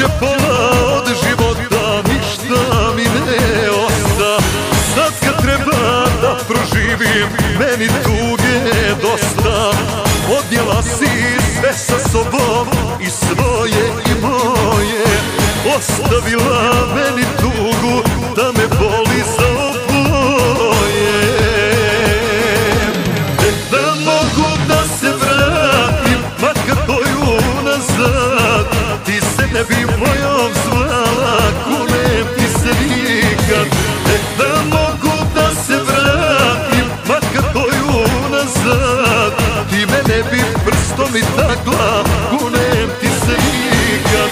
džepova od života ništa mi ne osta. Sad kad treba da proživim meni tuge dosta. Odnjela si sve sa sobom i svoje i moje. Ostavila meni mojom zvala Kunem ti se nikad E da mogu da se vratim Makar koju nazad. Ti me ne bi prstom i takla Kunem ti se nikad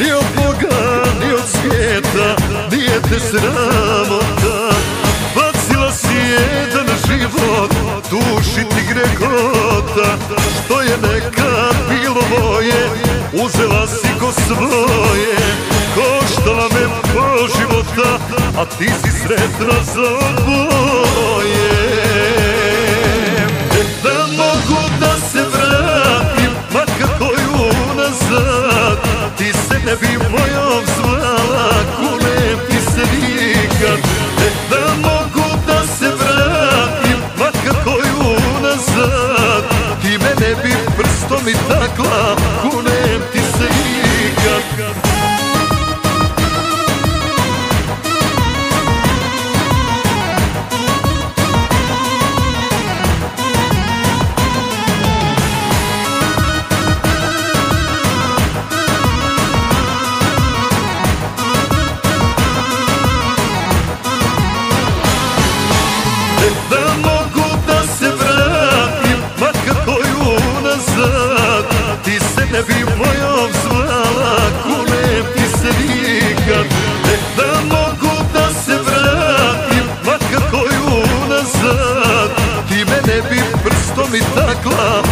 Ni od Boga, ni od svijeta, nije te sramota grekota Što je nekad bilo moje, uzela si ko svoje. Koštala me po života, a ti si sretna za oboje da mogu da se vratim, makar koju nazad prstom i takla, bi mojom zvala Kule ti se nikad Ne da mogu da se vratim makar koju nazad. Ti mene bi prstom i takla